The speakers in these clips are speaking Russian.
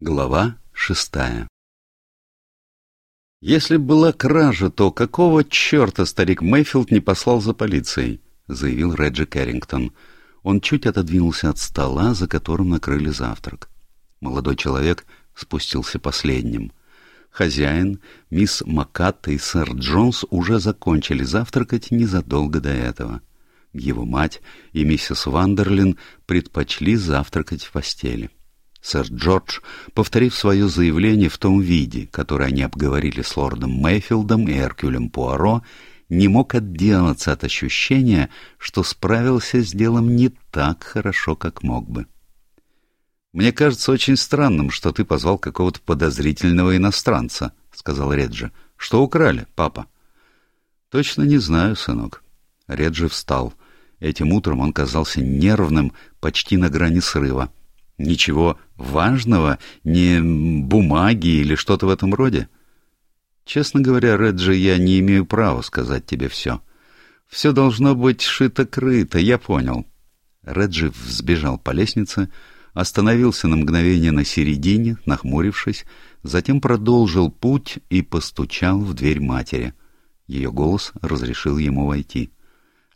Глава шестая «Если была кража, то какого черта старик Мэйфилд не послал за полицией?» — заявил Реджи Кэррингтон. Он чуть отодвинулся от стола, за которым накрыли завтрак. Молодой человек спустился последним. Хозяин, мисс Маккатта и сэр Джонс уже закончили завтракать незадолго до этого. Его мать и миссис Вандерлин предпочли завтракать в постели. Сэр Джордж, повторив свое заявление в том виде, который они обговорили с лордом Мэйфилдом и Эркюлем Пуаро, не мог отделаться от ощущения, что справился с делом не так хорошо, как мог бы. «Мне кажется очень странным, что ты позвал какого-то подозрительного иностранца», — сказал Реджи. «Что украли, папа?» «Точно не знаю, сынок». Реджи встал. Этим утром он казался нервным, почти на грани срыва. Ничего важного, не бумаги или что-то в этом роде? Честно говоря, Реджи, я не имею права сказать тебе все. Все должно быть шито-крыто, я понял. Реджи взбежал по лестнице, остановился на мгновение на середине, нахмурившись, затем продолжил путь и постучал в дверь матери. Ее голос разрешил ему войти. —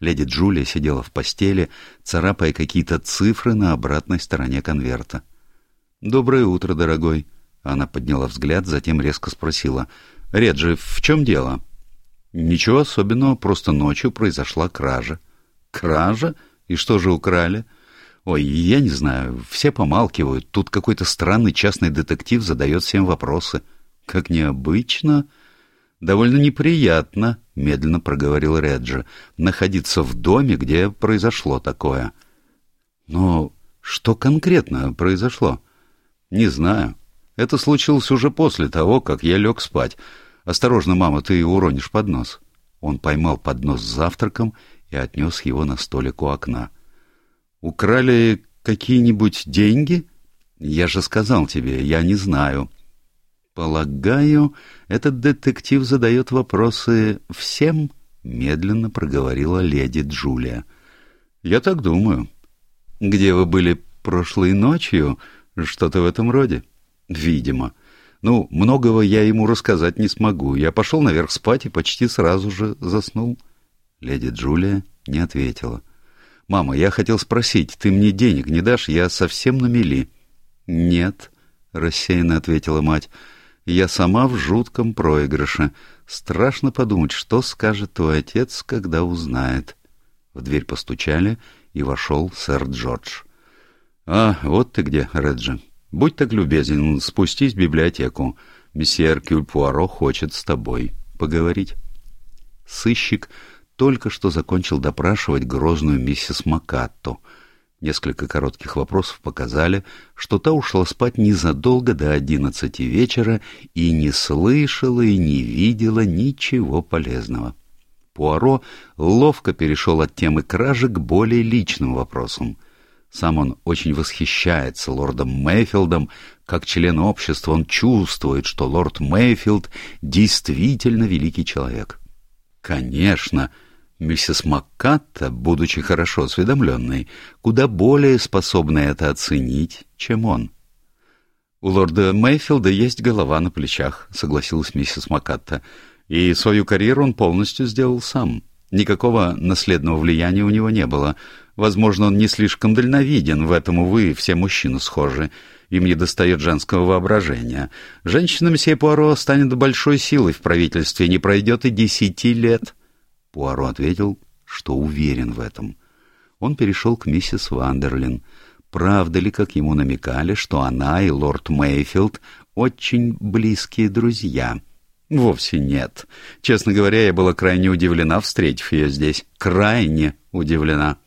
Леди Джулия сидела в постели, царапая какие-то цифры на обратной стороне конверта. «Доброе утро, дорогой». Она подняла взгляд, затем резко спросила. «Реджи, в чем дело?» «Ничего особенного, просто ночью произошла кража». «Кража? И что же украли?» «Ой, я не знаю, все помалкивают. Тут какой-то странный частный детектив задает всем вопросы». «Как необычно!» «Довольно неприятно», — медленно проговорил Реджи, — «находиться в доме, где произошло такое». «Но что конкретно произошло?» «Не знаю. Это случилось уже после того, как я лег спать. Осторожно, мама, ты уронишь поднос». Он поймал поднос с завтраком и отнес его на столик у окна. «Украли какие-нибудь деньги?» «Я же сказал тебе, я не знаю». «Полагаю, этот детектив задает вопросы всем?» — медленно проговорила леди Джулия. «Я так думаю». «Где вы были прошлой ночью? Что-то в этом роде?» «Видимо. Ну, многого я ему рассказать не смогу. Я пошел наверх спать и почти сразу же заснул». Леди Джулия не ответила. «Мама, я хотел спросить, ты мне денег не дашь? Я совсем на мели». «Нет», — рассеянно ответила мать. Я сама в жутком проигрыше. Страшно подумать, что скажет твой отец, когда узнает. В дверь постучали, и вошел сэр Джордж. — А, вот ты где, Реджи. Будь так любезен, спустись в библиотеку. Месье Кюль Пуаро хочет с тобой поговорить. Сыщик только что закончил допрашивать грозную миссис Макатто — Несколько коротких вопросов показали, что та ушла спать незадолго до одиннадцати вечера и не слышала и не видела ничего полезного. Пуаро ловко перешел от темы кражи к более личным вопросам. Сам он очень восхищается лордом Мэйфилдом. Как член общества он чувствует, что лорд Мэйфилд действительно великий человек. Конечно, Миссис Маккатта, будучи хорошо осведомленной, куда более способна это оценить, чем он. «У лорда Мэйфилда есть голова на плечах», — согласилась миссис Маккатта, «и свою карьеру он полностью сделал сам. Никакого наследного влияния у него не было. Возможно, он не слишком дальновиден, в этом, увы, все мужчины схожи. Им не достает женского воображения. Женщина мсье Пуаро станет большой силой в правительстве, не пройдет и десяти лет». Пуаро ответил, что уверен в этом. Он перешел к миссис Вандерлин. Правда ли, как ему намекали, что она и лорд Мейфилд очень близкие друзья? Вовсе нет. Честно говоря, я была крайне удивлена, встретив ее здесь. Крайне удивлена.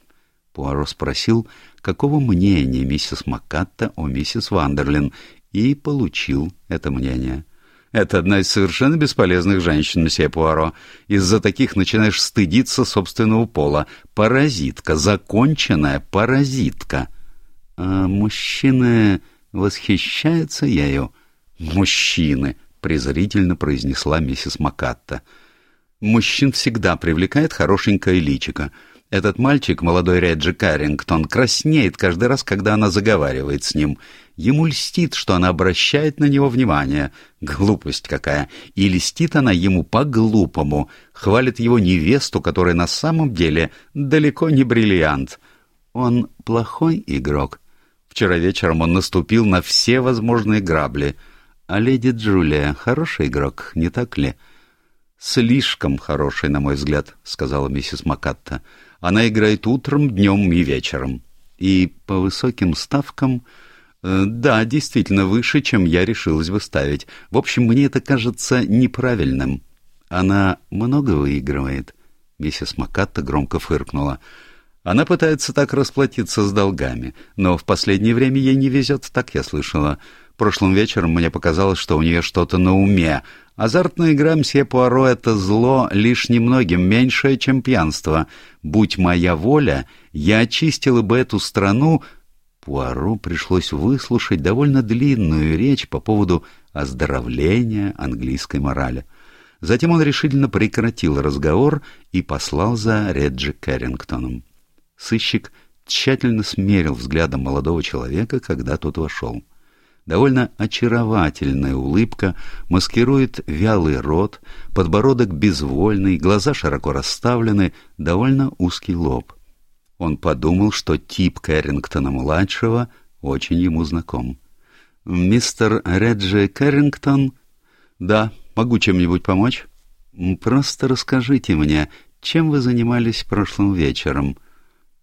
Пуаро спросил, какого мнения миссис Маккатта о миссис Вандерлин, и получил это мнение. — это одна из совершенно бесполезных женщин, месье Пуаро. Из-за таких начинаешь стыдиться собственного пола. Паразитка, законченная паразитка. А мужчины восхищаются ею? Мужчины, презрительно произнесла миссис Макатта. Мужчин всегда привлекает хорошенькое личико. Этот мальчик, молодой Реджи Каррингтон, краснеет каждый раз, когда она заговаривает с ним. Ему льстит, что она обращает на него внимание. Глупость какая. И льстит она ему по-глупому. Хвалит его невесту, которая на самом деле далеко не бриллиант. Он плохой игрок. Вчера вечером он наступил на все возможные грабли. А леди Джулия хороший игрок, не так ли? «Слишком хороший, на мой взгляд», — сказала миссис Макатта. «Она играет утром, днем и вечером. И по высоким ставкам...» э, «Да, действительно, выше, чем я решилась бы ставить. В общем, мне это кажется неправильным. Она много выигрывает?» Миссис Макатта громко фыркнула. «Она пытается так расплатиться с долгами, но в последнее время ей не везет, так я слышала. Прошлым вечером мне показалось, что у нее что-то на уме. Азартная игра мсье Пуаро — это зло лишь немногим меньшее, чем пьянство. Будь моя воля, я очистила бы эту страну... Пуаро пришлось выслушать довольно длинную речь по поводу оздоровления английской морали. Затем он решительно прекратил разговор и послал за Реджи Кэррингтоном. Сыщик тщательно смерил взглядом молодого человека, когда тот вошел. Довольно очаровательная улыбка маскирует вялый рот, подбородок безвольный, глаза широко расставлены, довольно узкий лоб. Он подумал, что тип Кэррингтона-младшего очень ему знаком. «Мистер Реджи Кэррингтон?» «Да, могу чем-нибудь помочь?» «Просто расскажите мне, чем вы занимались прошлым вечером?»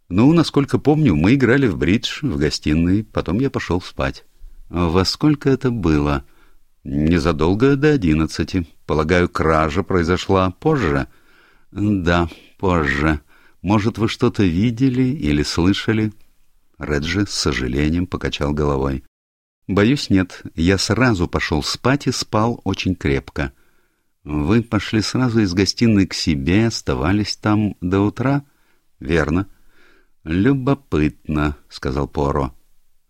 «Ну, насколько помню, мы играли в бридж в гостиной, потом я пошел спать». «Во сколько это было?» «Незадолго до одиннадцати. Полагаю, кража произошла позже?» «Да, позже. Может, вы что-то видели или слышали?» Реджи с сожалением покачал головой. «Боюсь, нет. Я сразу пошел спать и спал очень крепко». «Вы пошли сразу из гостиной к себе, оставались там до утра?» «Верно». «Любопытно», — сказал Поро.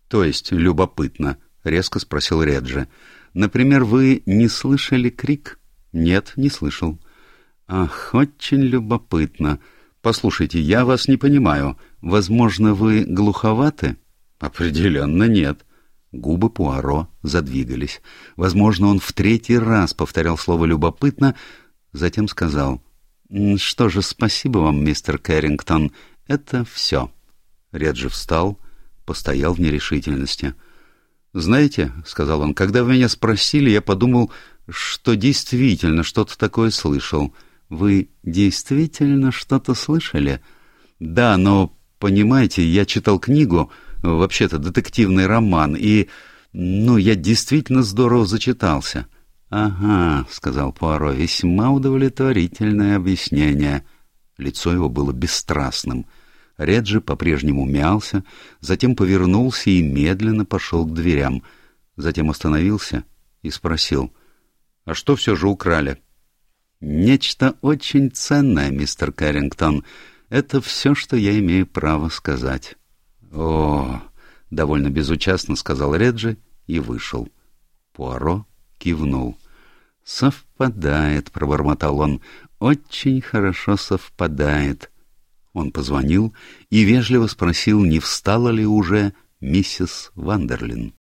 «То есть любопытно. — резко спросил Реджи. «Например, вы не слышали крик?» «Нет, не слышал». «Ах, очень любопытно. Послушайте, я вас не понимаю. Возможно, вы глуховаты?» «Определенно нет». Губы Пуаро задвигались. Возможно, он в третий раз повторял слово «любопытно», затем сказал «Что же, спасибо вам, мистер Кэррингтон, это все». Реджи встал, постоял в нерешительности. «Знаете, — сказал он, — когда вы меня спросили, я подумал, что действительно что-то такое слышал. Вы действительно что-то слышали? Да, но, понимаете, я читал книгу, вообще-то детективный роман, и, ну, я действительно здорово зачитался». «Ага», — сказал Пуаро, — «весьма удовлетворительное объяснение». Лицо его было бесстрастным — Реджи по-прежнему мялся, затем повернулся и медленно пошел к дверям, затем остановился и спросил, «А что все же украли?» «Нечто очень ценное, мистер Кэррингтон. Это все, что я имею право сказать». «О!» — довольно безучастно сказал Реджи и вышел. Пуаро кивнул. «Совпадает», — пробормотал он, — «очень хорошо совпадает». Он позвонил и вежливо спросил, не встала ли уже миссис Вандерлин.